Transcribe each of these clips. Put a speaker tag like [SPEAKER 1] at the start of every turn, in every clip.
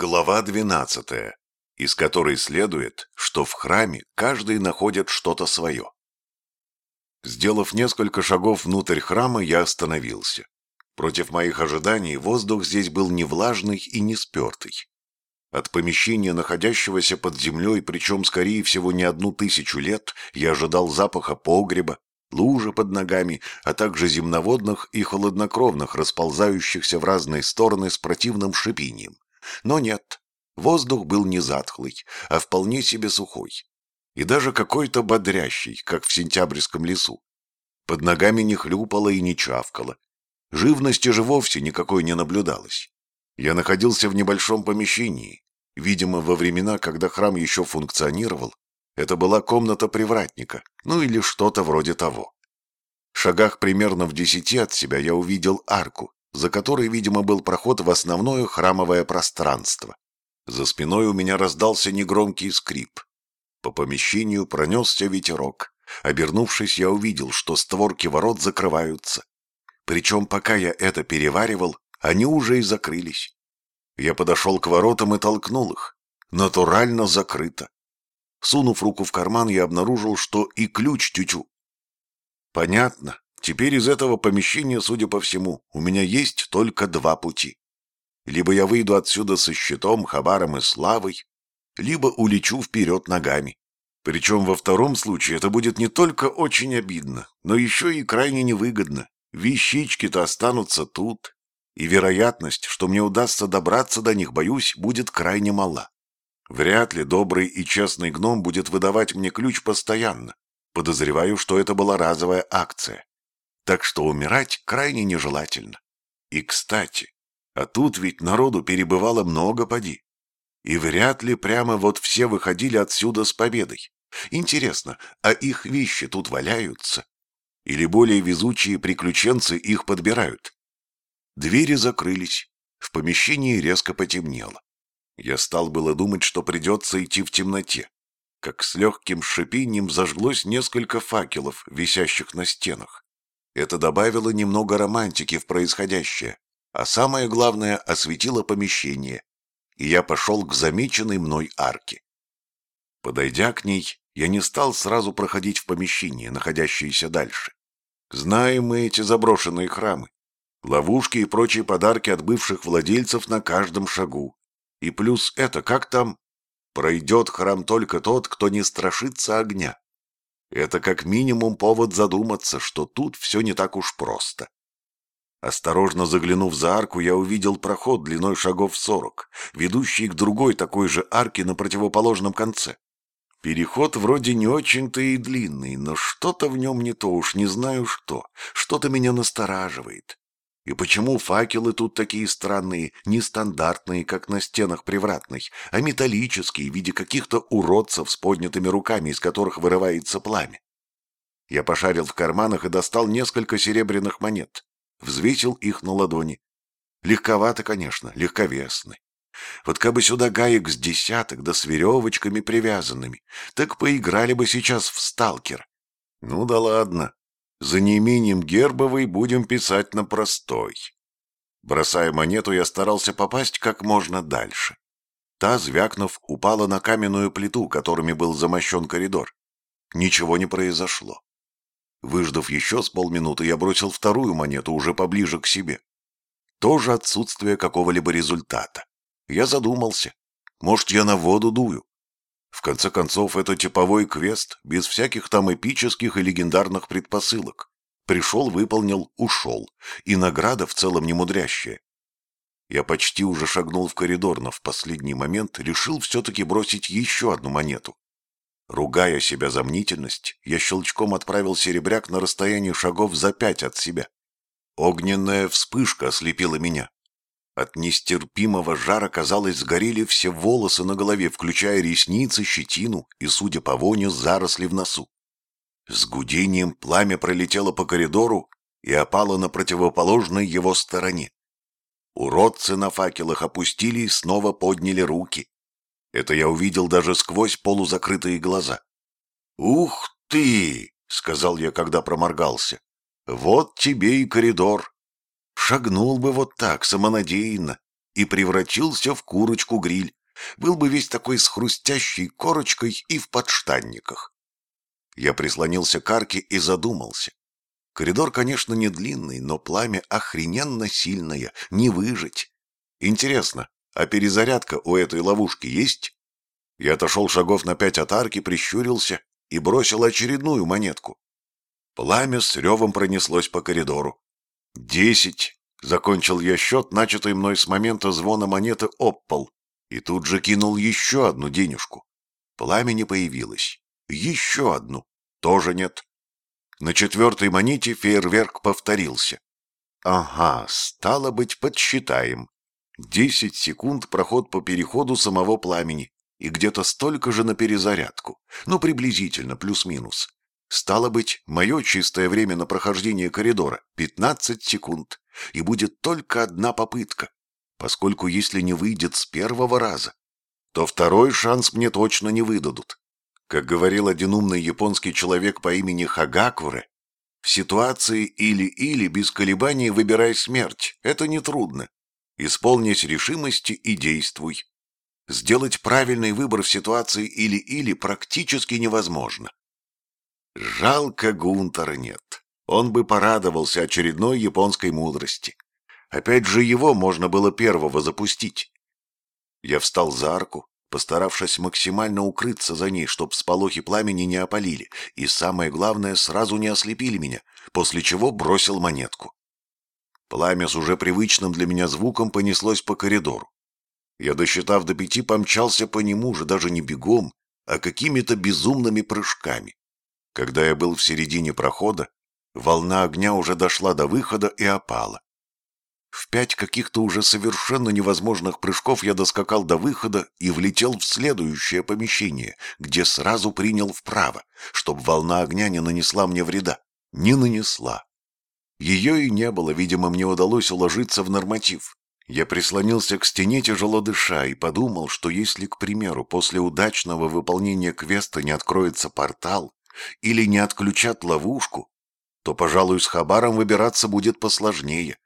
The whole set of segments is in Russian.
[SPEAKER 1] Глава 12, из которой следует, что в храме каждый находит что-то свое. Сделав несколько шагов внутрь храма, я остановился. Против моих ожиданий воздух здесь был не влажный и не спертый. От помещения, находящегося под землей, причем, скорее всего, не одну тысячу лет, я ожидал запаха погреба, лужи под ногами, а также земноводных и холоднокровных, расползающихся в разные стороны с противным шипением. Но нет, воздух был не затхлый, а вполне себе сухой. И даже какой-то бодрящий, как в сентябрьском лесу. Под ногами не хлюпало и не чавкало. Живности же вовсе никакой не наблюдалось. Я находился в небольшом помещении. Видимо, во времена, когда храм еще функционировал, это была комната привратника, ну или что-то вроде того. В шагах примерно в десяти от себя я увидел арку, за которой, видимо, был проход в основное храмовое пространство. За спиной у меня раздался негромкий скрип. По помещению пронесся ветерок. Обернувшись, я увидел, что створки ворот закрываются. Причем, пока я это переваривал, они уже и закрылись. Я подошел к воротам и толкнул их. Натурально закрыто. Сунув руку в карман, я обнаружил, что и ключ тютю. Понятно. Теперь из этого помещения, судя по всему, у меня есть только два пути. Либо я выйду отсюда со щитом, хабаром и славой, либо улечу вперед ногами. Причем во втором случае это будет не только очень обидно, но еще и крайне невыгодно. Вещички-то останутся тут, и вероятность, что мне удастся добраться до них, боюсь, будет крайне мала. Вряд ли добрый и честный гном будет выдавать мне ключ постоянно. Подозреваю, что это была разовая акция так что умирать крайне нежелательно. И, кстати, а тут ведь народу перебывало много поди. И вряд ли прямо вот все выходили отсюда с победой. Интересно, а их вещи тут валяются? Или более везучие приключенцы их подбирают? Двери закрылись, в помещении резко потемнело. Я стал было думать, что придется идти в темноте, как с легким шипением зажглось несколько факелов, висящих на стенах. Это добавило немного романтики в происходящее, а самое главное осветило помещение, и я пошел к замеченной мной арке. Подойдя к ней, я не стал сразу проходить в помещение, находящееся дальше. Знаем мы эти заброшенные храмы. Ловушки и прочие подарки от бывших владельцев на каждом шагу. И плюс это, как там? Пройдет храм только тот, кто не страшится огня. Это как минимум повод задуматься, что тут все не так уж просто. Осторожно заглянув за арку, я увидел проход длиной шагов сорок, ведущий к другой такой же арке на противоположном конце. Переход вроде не очень-то и длинный, но что-то в нем не то уж, не знаю что, что-то меня настораживает. И почему факелы тут такие странные, нестандартные, как на стенах привратной, а металлические, в виде каких-то уродцев с поднятыми руками, из которых вырывается пламя? Я пошарил в карманах и достал несколько серебряных монет. Взвесил их на ладони. Легковато, конечно, легковесны. Вот как бы сюда гаек с десяток, да с веревочками привязанными, так поиграли бы сейчас в сталкер. Ну да ладно, за неимением гербовой будем писать на простой. Бросая монету, я старался попасть как можно дальше. Та, звякнув, упала на каменную плиту, которыми был замощен коридор. Ничего не произошло. Выждав еще с полминуты, я бросил вторую монету уже поближе к себе. Тоже отсутствие какого-либо результата. Я задумался. Может, я на воду дую? В конце концов, это типовой квест, без всяких там эпических и легендарных предпосылок. Пришел, выполнил, ушел. И награда в целом не мудрящая. Я почти уже шагнул в коридор, но в последний момент решил все-таки бросить еще одну монету. Ругая себя за мнительность, я щелчком отправил серебряк на расстояние шагов за пять от себя. Огненная вспышка ослепила меня. От нестерпимого жара, казалось, сгорели все волосы на голове, включая ресницы, щетину и, судя по воне, заросли в носу. С гудением пламя пролетело по коридору и опало на противоположной его стороне. Уродцы на факелах опустили и снова подняли руки. Это я увидел даже сквозь полузакрытые глаза. «Ух ты!» — сказал я, когда проморгался. «Вот тебе и коридор. Шагнул бы вот так, самонадеянно, и превратился в курочку-гриль. Был бы весь такой с хрустящей корочкой и в подштанниках. Я прислонился к арке и задумался. Коридор, конечно, не длинный, но пламя охрененно сильное, не выжить. Интересно, а перезарядка у этой ловушки есть? Я отошел шагов на пять от арки, прищурился и бросил очередную монетку. Пламя с ревом пронеслось по коридору. «Десять!» — закончил я счет, начатый мной с момента звона монеты об пол, и тут же кинул еще одну денежку. Пламя не появилось. Еще одну. Тоже нет. На четвертой монете фейерверк повторился. Ага, стало быть, подсчитаем. Десять секунд проход по переходу самого пламени и где-то столько же на перезарядку. Ну, приблизительно, плюс-минус. Стало быть, мое чистое время на прохождение коридора — 15 секунд, и будет только одна попытка, поскольку если не выйдет с первого раза, то второй шанс мне точно не выдадут. Как говорил один умный японский человек по имени Хагакуре, в ситуации или-или без колебаний выбирай смерть, это нетрудно. Исполнись решимости и действуй. Сделать правильный выбор в ситуации или-или практически невозможно. Жалко Гунтера нет. Он бы порадовался очередной японской мудрости. Опять же его можно было первого запустить. Я встал за арку, постаравшись максимально укрыться за ней, чтоб сполохи пламени не опалили, и, самое главное, сразу не ослепили меня, после чего бросил монетку. Пламя с уже привычным для меня звуком понеслось по коридору. Я, досчитав до пяти, помчался по нему же даже не бегом, а какими-то безумными прыжками. Когда я был в середине прохода, волна огня уже дошла до выхода и опала. В пять каких-то уже совершенно невозможных прыжков я доскакал до выхода и влетел в следующее помещение, где сразу принял вправо, чтобы волна огня не нанесла мне вреда. Не нанесла. Ее и не было, видимо, мне удалось уложиться в норматив. Я прислонился к стене, тяжело дыша, и подумал, что если, к примеру, после удачного выполнения квеста не откроется портал, или не отключат ловушку, то, пожалуй, с Хабаром выбираться будет посложнее.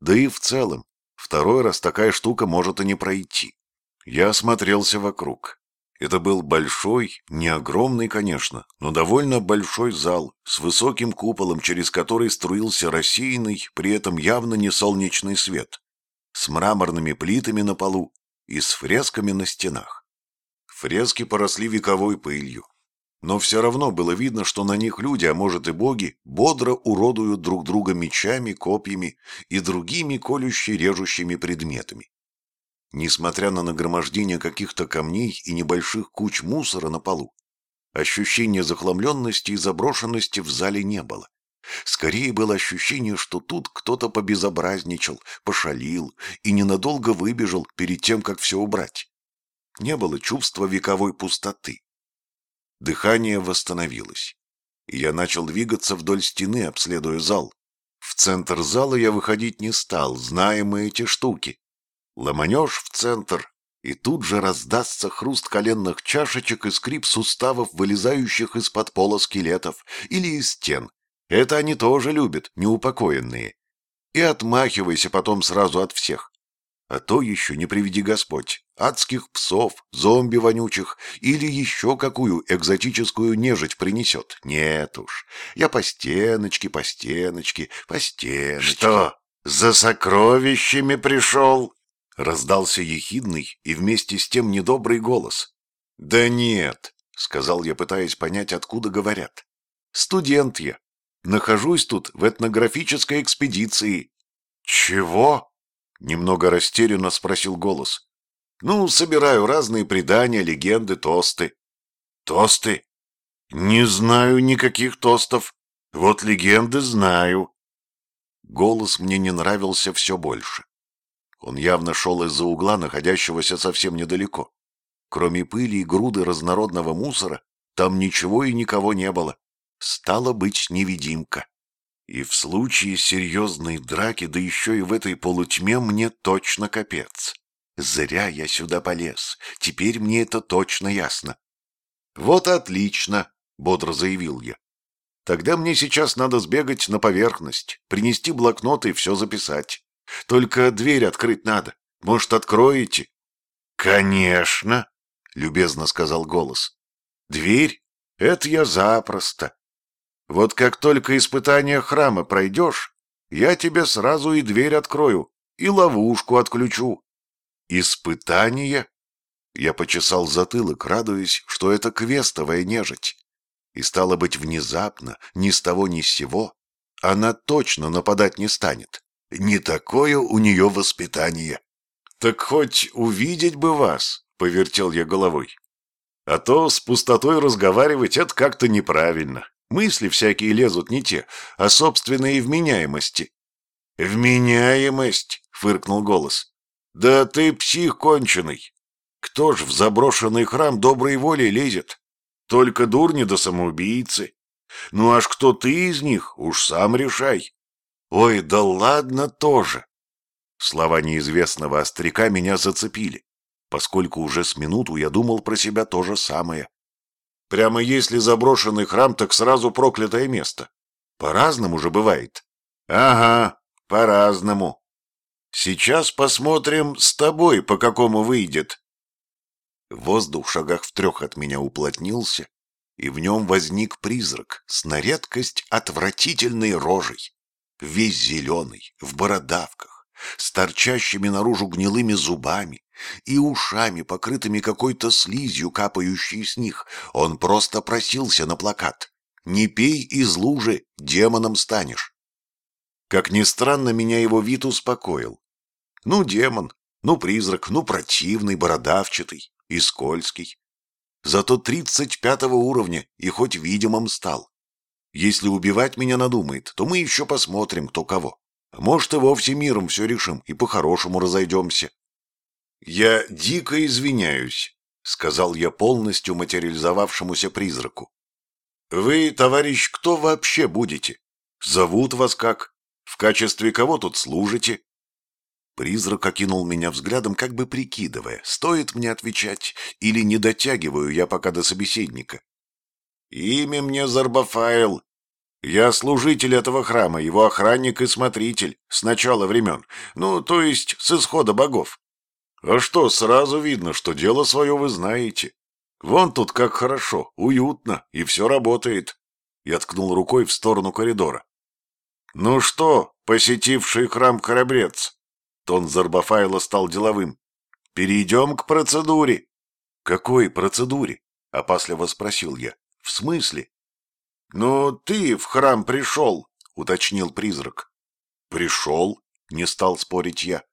[SPEAKER 1] Да и в целом, второй раз такая штука может и не пройти. Я осмотрелся вокруг. Это был большой, не огромный, конечно, но довольно большой зал с высоким куполом, через который струился рассеянный, при этом явно не солнечный свет, с мраморными плитами на полу и с фресками на стенах. Фрески поросли вековой пылью, но все равно было видно, что на них люди, а может и боги, бодро уродуют друг друга мечами, копьями и другими колюще-режущими предметами. Несмотря на нагромождение каких-то камней и небольших куч мусора на полу, ощущения захламленности и заброшенности в зале не было. Скорее было ощущение, что тут кто-то побезобразничал, пошалил и ненадолго выбежал перед тем, как все убрать. Не было чувства вековой пустоты. Дыхание восстановилось. И я начал двигаться вдоль стены, обследуя зал. В центр зала я выходить не стал, зная мы эти штуки. Ломанешь в центр, и тут же раздастся хруст коленных чашечек и скрип суставов, вылезающих из-под пола скелетов или из стен. Это они тоже любят, неупокоенные. И отмахивайся потом сразу от всех. А то еще не приведи Господь, адских псов, зомби вонючих или еще какую экзотическую нежить принесет. Нет уж, я по стеночке, по стеночке, по стеночке.
[SPEAKER 2] Что, за сокровищами пришел?
[SPEAKER 1] Раздался ехидный и вместе с тем недобрый голос. Да нет, сказал я, пытаясь понять, откуда говорят. Студент я. Нахожусь тут в этнографической экспедиции.
[SPEAKER 2] Чего?
[SPEAKER 1] Немного растерянно спросил голос. Ну, собираю разные предания, легенды, тосты.
[SPEAKER 2] Тосты? Не знаю никаких тостов. Вот легенды знаю.
[SPEAKER 1] Голос мне не нравился все больше. Он явно шел из-за угла, находящегося совсем недалеко. Кроме пыли и груды разнородного мусора, там ничего и никого не было. Стало быть, невидимка. И в случае серьезной драки, да еще и в этой полутьме, мне точно капец. Зря я сюда полез. Теперь мне это точно ясно. Вот отлично, бодро заявил я. Тогда мне сейчас надо сбегать на поверхность, принести блокнот и все записать. Только дверь открыть надо. Может, откроете?»
[SPEAKER 2] «Конечно», —
[SPEAKER 1] любезно сказал голос. «Дверь? Это я запросто. Вот как только испытание храма пройдешь, я тебе сразу и дверь открою, и ловушку отключу». «Испытание?» Я почесал затылок, радуясь, что это квестовая нежить. И стало быть, внезапно, ни с того ни с сего, она точно нападать не станет. Не такое у нее воспитание. «Так хоть увидеть бы вас», — повертел я головой. «А то с пустотой разговаривать — это как-то неправильно. Мысли всякие лезут не те, а собственные вменяемости».
[SPEAKER 2] «Вменяемость?» — фыркнул голос.
[SPEAKER 1] «Да ты псих конченый. Кто ж в заброшенный храм доброй воли лезет? Только дурни да самоубийцы. Ну аж кто ты из них, уж сам решай. Ой, да ладно тоже. Слова неизвестного остряка меня зацепили, поскольку уже с минуту я думал про себя то же самое. Прямо если заброшенный храм, так сразу проклятое место. По-разному же бывает. Ага, по-разному. Сейчас посмотрим с тобой, по какому выйдет. Воздух в шагах в трех от меня уплотнился, и в нем возник призрак с на редкость отвратительной рожей, весь зеленый, в бородавках, с торчащими наружу гнилыми зубами и ушами, покрытыми какой-то слизью, капающей с них. Он просто просился на плакат. «Не пей из лужи, демоном станешь». Как ни странно, меня его вид успокоил. Ну, демон, ну, призрак, ну, противный, бородавчатый и скользкий. Зато тридцать пятого уровня и хоть видимым стал. Если убивать меня надумает, то мы еще посмотрим, кто кого. Может, и вовсе миром все решим и по-хорошему разойдемся. Я дико извиняюсь, — сказал я полностью материализовавшемуся призраку. Вы, товарищ, кто вообще будете? Зовут вас как? В качестве кого тут служите? Призрак окинул меня взглядом, как бы прикидывая, стоит мне отвечать или не дотягиваю я пока до собеседника. «Имя мне Зарбафайл. Я служитель этого храма, его охранник и смотритель с начала времен, ну, то есть с исхода богов. А что, сразу видно, что дело свое вы знаете. Вон тут как хорошо, уютно, и все работает». Я ткнул рукой в сторону коридора. «Ну что, посетивший храм храбрец, Тон Зарбафайла стал деловым. «Перейдем к процедуре». «Какой процедуре?» — опасливо спросил я. «В смысле?» «Ну, ты в храм пришел», — уточнил призрак. «Пришел?» — не стал спорить я.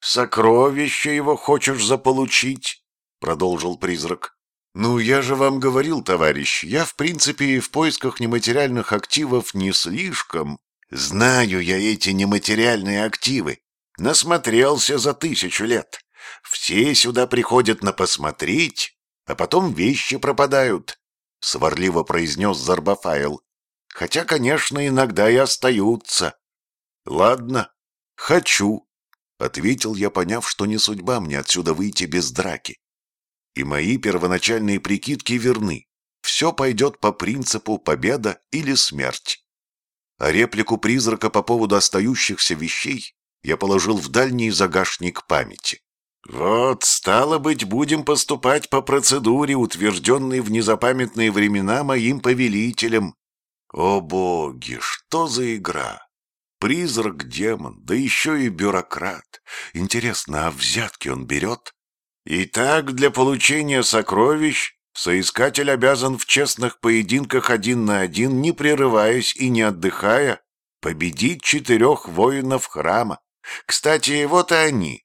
[SPEAKER 1] «Сокровище его хочешь заполучить?» — продолжил призрак. «Ну, я же вам говорил, товарищ, я, в принципе, в поисках нематериальных активов не слишком...» «Знаю я эти нематериальные активы», Насмотрелся за тысячу лет. Все сюда приходят на посмотреть, а потом вещи пропадают», — сварливо произнес Зарбафайл. «Хотя, конечно, иногда и остаются». «Ладно, хочу», — ответил я, поняв, что не судьба мне отсюда выйти без драки. И мои первоначальные прикидки верны. Все пойдет по принципу победа или смерть. А реплику призрака по поводу остающихся вещей я положил в дальний загашник памяти. «Вот, стало быть, будем поступать по процедуре, утвержденной в незапамятные времена моим повелителем. О боги, что за игра! Призрак-демон, да еще и бюрократ. Интересно, а взятки он берет? Итак, для получения сокровищ соискатель обязан в честных поединках один на один, не прерываясь и не отдыхая, победить четырех воинов храма. Кстати, вот и они.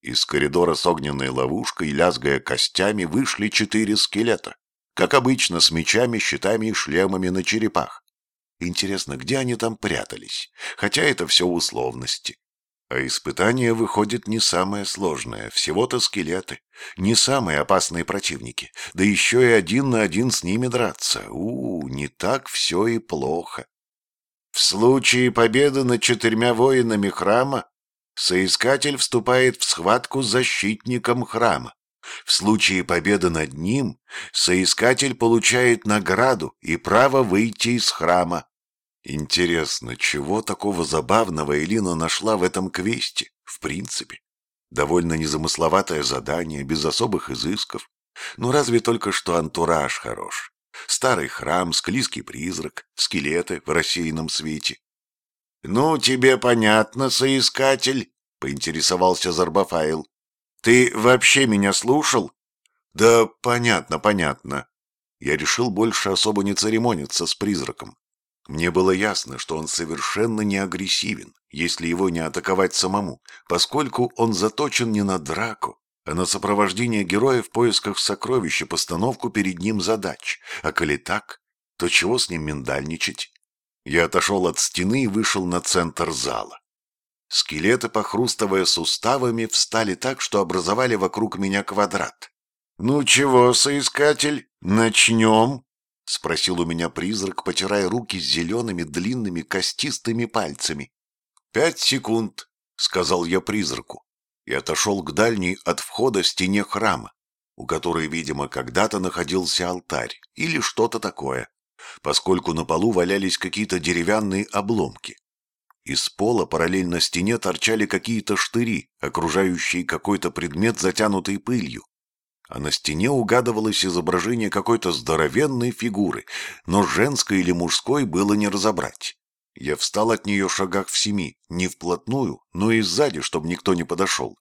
[SPEAKER 1] Из коридора с огненной ловушкой, лязгая костями, вышли четыре скелета. Как обычно, с мечами, щитами и шлемами на черепах. Интересно, где они там прятались? Хотя это все условности. А испытание выходит не самое сложное, всего-то скелеты. Не самые опасные противники. Да еще и один на один с ними драться. У, -у не так все и плохо. В случае победы над четырьмя воинами храма соискатель вступает в схватку с защитником храма. В случае победы над ним соискатель получает награду и право выйти из храма. Интересно, чего такого забавного Элина нашла в этом квесте, в принципе? Довольно незамысловатое задание, без особых изысков. Ну, разве только что антураж хорош. Старый храм, склизкий призрак, скелеты в рассеянном свете. — Ну, тебе понятно, соискатель, — поинтересовался Зарбафайл. — Ты вообще меня слушал? — Да понятно, понятно. Я решил больше особо не церемониться с призраком. Мне было ясно, что он совершенно не агрессивен, если его не атаковать самому, поскольку он заточен не на драку, а на сопровождение героя в поисках сокровищ и постановку перед ним задач. А коли так, то чего с ним миндальничать? Я отошел от стены и вышел на центр зала. Скелеты, похрустывая суставами, встали так, что образовали вокруг меня квадрат. «Ну чего, соискатель, начнем?» — спросил у меня призрак, потирая руки с зелеными длинными костистыми пальцами. «Пять секунд», — сказал я призраку, и отошел к дальней от входа стене храма, у которой, видимо, когда-то находился алтарь или что-то такое, поскольку на полу валялись какие-то деревянные обломки. Из пола параллельно стене торчали какие-то штыри, окружающие какой-то предмет, затянутый пылью а на стене угадывалось изображение какой-то здоровенной фигуры, но женской или мужской было не разобрать. Я встал от нее шагах в семи, не вплотную, но и сзади, чтобы никто не подошел.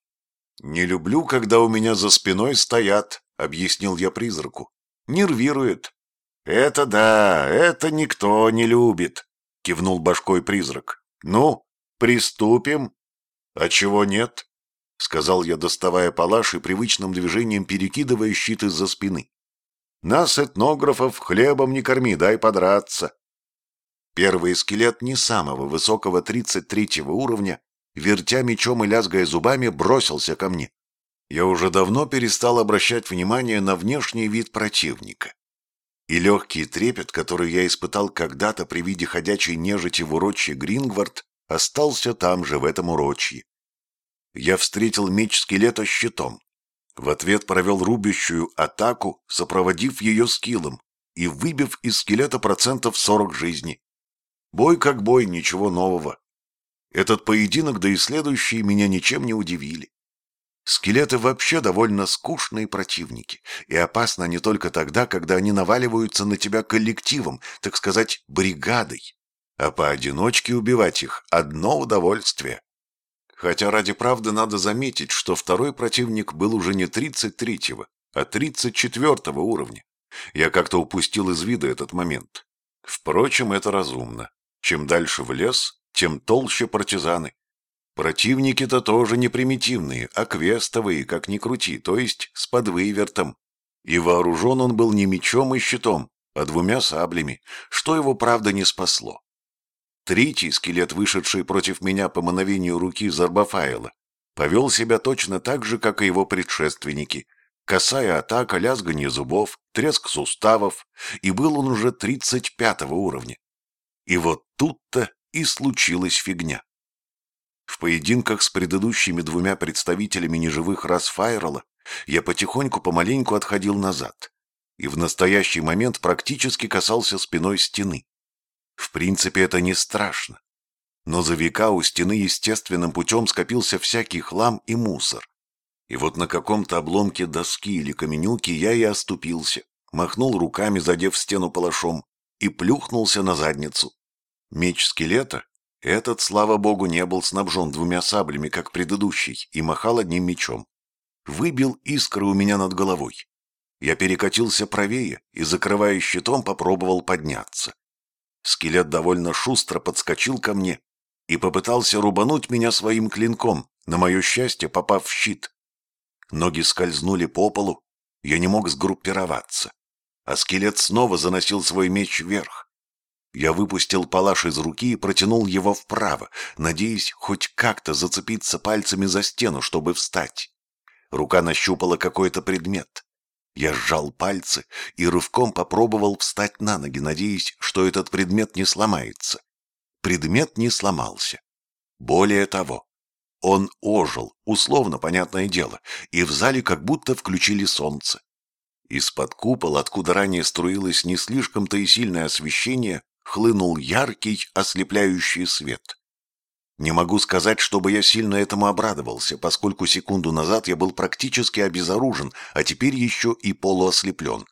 [SPEAKER 1] «Не люблю, когда у меня за спиной стоят», — объяснил я призраку. «Нервирует». «Это да, это никто не любит», — кивнул башкой призрак. «Ну, приступим». «А чего нет?» — сказал я, доставая палаш и привычным движением перекидывая щит из-за спины. «Нас, этнографов, хлебом не корми, дай подраться». Первый скелет не самого высокого 33-го уровня, вертя мечом и лязгая зубами, бросился ко мне. Я уже давно перестал обращать внимание на внешний вид противника. И легкий трепет, который я испытал когда-то при виде ходячей нежити в урочье Грингвард, остался там же, в этом урочье. Я встретил меч скелета щитом. В ответ провел рубящую атаку, сопроводив ее скиллом и выбив из скелета процентов 40 жизни. Бой как бой, ничего нового. Этот поединок, да и следующие, меня ничем не удивили. Скелеты вообще довольно скучные противники, и опасно не только тогда, когда они наваливаются на тебя коллективом, так сказать, бригадой. А поодиночке убивать их – одно удовольствие. Хотя ради правды надо заметить, что второй противник был уже не 33-го, а 34-го уровня. Я как-то упустил из вида этот момент. Впрочем, это разумно. Чем дальше в лес, тем толще партизаны. Противники-то тоже не примитивные, а квестовые, как ни крути, то есть с подвывертом. И вооружен он был не мечом и щитом, а двумя саблями, что его, правда, не спасло. Третий скелет, вышедший против меня по мановению руки Зарбафаила, повел себя точно так же, как и его предшественники. Косая атака, лязганье зубов, треск суставов, и был он уже 35 уровня. И вот тут-то и случилась фигня. В поединках с предыдущими двумя представителями неживых рас Файрала я потихоньку помаленьку отходил назад и в настоящий момент практически касался спиной стены. В принципе, это не страшно. Но за века у стены естественным путем скопился всякий хлам и мусор. И вот на каком-то обломке доски или каменюки я и оступился, махнул руками, задев стену палашом, и плюхнулся на задницу. Меч скелета, этот, слава богу, не был снабжен двумя саблями, как предыдущий, и махал одним мечом. Выбил искры у меня над головой. Я перекатился правее и, закрывая щитом, попробовал подняться. Скелет довольно шустро подскочил ко мне и попытался рубануть меня своим клинком, на мое счастье попав в щит. Ноги скользнули по полу, я не мог сгруппироваться, а скелет снова заносил свой меч вверх. Я выпустил палаш из руки и протянул его вправо, надеясь хоть как-то зацепиться пальцами за стену, чтобы встать. Рука нащупала какой-то предмет. Я сжал пальцы и рывком попробовал встать на ноги, надеясь, что этот предмет не сломается. Предмет не сломался. Более того, он ожил, условно понятное дело, и в зале как будто включили солнце. Из-под купола, откуда ранее струилось не слишком-то и сильное освещение, хлынул яркий, ослепляющий свет. Не могу сказать, чтобы я сильно этому обрадовался, поскольку секунду назад я был практически обезоружен, а теперь еще и полуослеплен.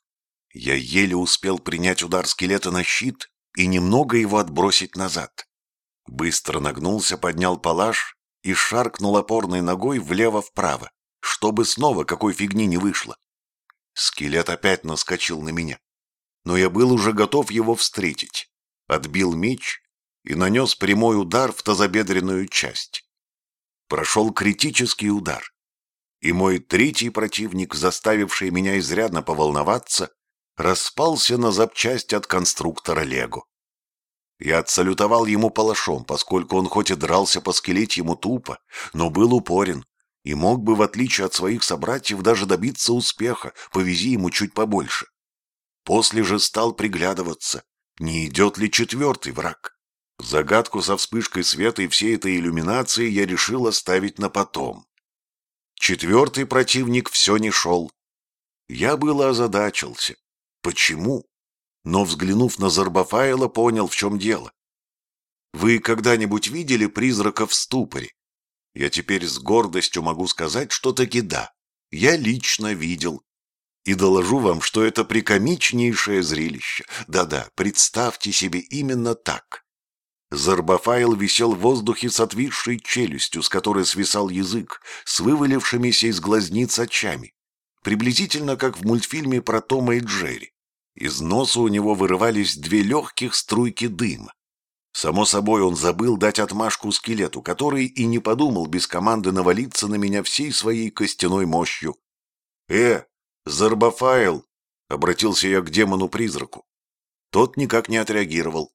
[SPEAKER 1] Я еле успел принять удар скелета на щит и немного его отбросить назад. Быстро нагнулся, поднял палаш и шаркнул опорной ногой влево-вправо, чтобы снова какой фигни не вышло. Скелет опять наскочил на меня, но я был уже готов его встретить. Отбил меч и нанес прямой удар в тазобедренную часть. Прошел критический удар, и мой третий противник, заставивший меня изрядно поволноваться, распался на запчасти от конструктора Лего. Я отсалютовал ему палашом, поскольку он хоть и дрался по скелетьему тупо, но был упорен и мог бы, в отличие от своих собратьев, даже добиться успеха, повези ему чуть побольше. После же стал приглядываться, не идет ли четвертый враг. Загадку со вспышкой света и всей этой иллюминации я решил оставить на потом. Четвертый противник все не шел. Я было озадачился. Почему? Но, взглянув на Зарбафаила, понял, в чем дело. Вы когда-нибудь видели призрака в ступоре? Я теперь с гордостью могу сказать, что таки да. Я лично видел. И доложу вам, что это прикомичнейшее зрелище. Да-да, представьте себе именно так. Зарбафайл висел в воздухе с отвисшей челюстью, с которой свисал язык, с вывалившимися из глазниц очами. Приблизительно как в мультфильме про Тома и Джерри. Из носа у него вырывались две легких струйки дыма. Само собой, он забыл дать отмашку скелету, который и не подумал без команды навалиться на меня всей своей костяной мощью. «Э, Зарбафайл!» — обратился я к демону-призраку. Тот никак не отреагировал.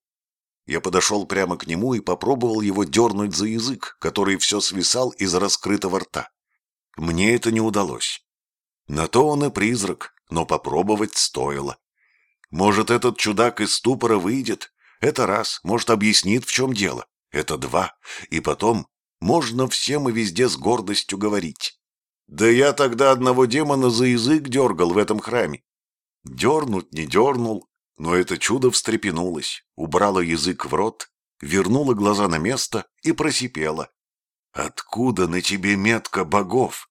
[SPEAKER 1] Я подошел прямо к нему и попробовал его дернуть за язык, который все свисал из раскрытого рта. Мне это не удалось. На то он и призрак, но попробовать стоило. Может, этот чудак из ступора выйдет? Это раз, может, объяснит, в чем дело. Это два. И потом, можно всем и везде с гордостью говорить. Да я тогда одного демона за язык дергал в этом храме. Дернуть не дернул, но это чудо встрепенулось, убрало язык в рот, вернуло глаза на место и просипело. «Откуда на тебе метка богов?»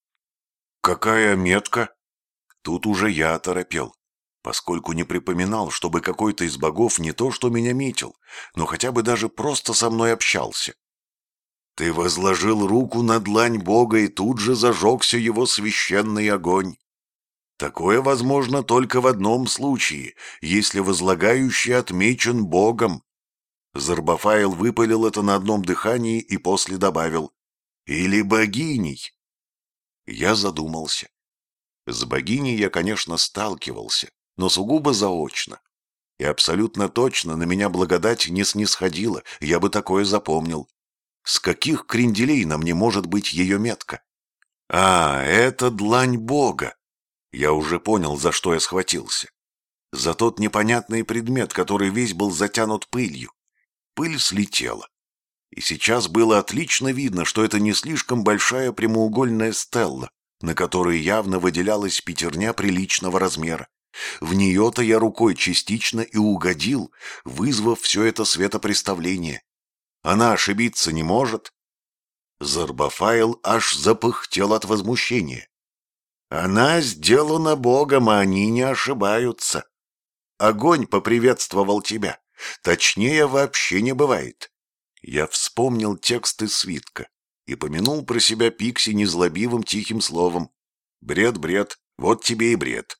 [SPEAKER 1] «Какая метка?» Тут уже я торопел, поскольку не припоминал, чтобы какой-то из богов не то что меня метил, но хотя бы даже просто со мной общался. Ты возложил руку на длань бога, и тут же зажегся его священный огонь. Такое возможно только в одном случае, если возлагающий отмечен Богом. Зарбафайл выпалил это на одном дыхании и после добавил «или богиней». Я задумался. С богиней я, конечно, сталкивался, но сугубо заочно. И абсолютно точно на меня благодать не снисходила, я бы такое запомнил. С каких кренделей на мне может быть ее метка? А, это длань Бога. Я уже понял, за что я схватился. За тот непонятный предмет, который весь был затянут пылью. Пыль слетела. И сейчас было отлично видно, что это не слишком большая прямоугольная стелла, на которой явно выделялась пятерня приличного размера. В нее-то я рукой частично и угодил, вызвав все это светопреставление. Она ошибиться не может. Зарбафайл аж запыхтел от возмущения. Она сделана Богом, а они не ошибаются. Огонь поприветствовал тебя. Точнее, вообще не бывает. Я вспомнил тексты свитка и помянул про себя Пикси незлобивым тихим словом. Бред, бред, вот тебе и бред.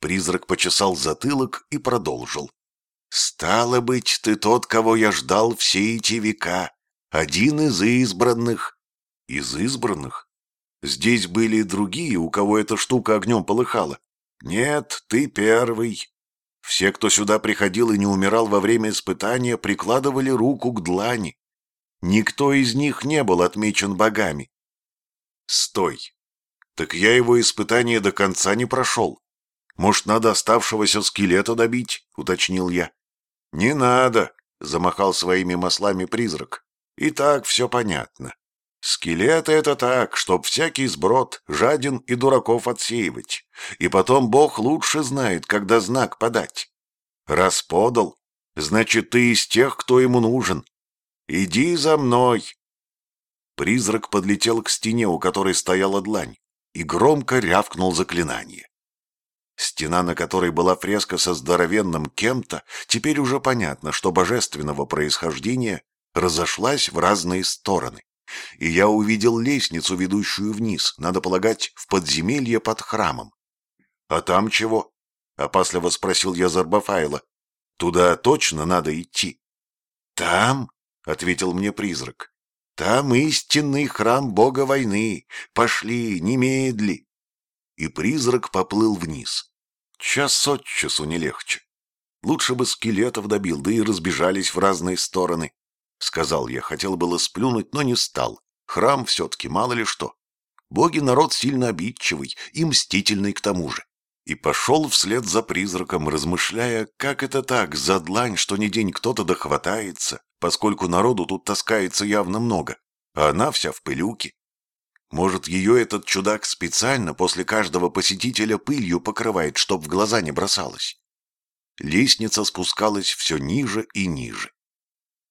[SPEAKER 1] Призрак почесал затылок и продолжил. «Стало быть, ты тот, кого я ждал все эти века, один из избранных». «Из избранных? Здесь были и другие, у кого эта штука огнем полыхала. Нет, ты первый. Все, кто сюда приходил и не умирал во время испытания, прикладывали руку к длани. Никто из них не был отмечен богами. Стой. Так я его испытание до конца не прошел. Может, надо оставшегося скелета добить, уточнил я. Не надо, замахал своими маслами призрак. И так все понятно. Скелеты — это так, чтоб всякий сброд жаден и дураков отсеивать. И потом Бог лучше знает, когда знак подать. Раз подал, значит, ты из тех, кто ему нужен. Иди за мной, Призрак подлетел к стене, у которой стояла длань, и громко рявкнул заклинание. Стена, на которой была фреска со здоровенным кем-то, теперь уже понятно, что божественного происхождения, разошлась в разные стороны. И я увидел лестницу, ведущую вниз, надо полагать, в подземелье под храмом. «А там чего?» — опасливо спросил я Зарбафайла. «Туда точно надо идти». «Там?» — ответил мне призрак. «Там истинный храм бога войны. Пошли, немедли!» И призрак поплыл вниз. Час от часу не легче. Лучше бы скелетов добил, да и разбежались в разные стороны. Сказал я, хотел было сплюнуть, но не стал. Храм все-таки, мало ли что. Боги народ сильно обидчивый и мстительный к тому же. И пошел вслед за призраком, размышляя, как это так, за длань, что ни день кто-то дохватается, поскольку народу тут таскается явно много, а она вся в пылюке. Может, ее этот чудак специально после каждого посетителя пылью покрывает, чтоб в глаза не бросалось. Лестница спускалась все ниже и ниже.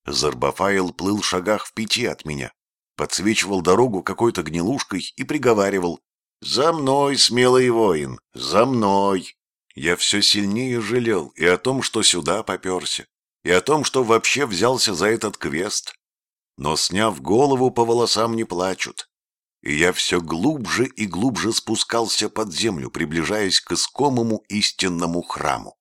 [SPEAKER 1] Зарбафайл плыл шагах в пяти от меня, подсвечивал дорогу какой-то гнилушкой и приговаривал «За мной, смелый воин, за мной!» Я все сильнее жалел и о том, что сюда поперся, и о том, что вообще взялся за этот квест. Но, сняв голову, по волосам не плачут. И я все глубже и глубже спускался под землю, приближаясь к искомому истинному храму.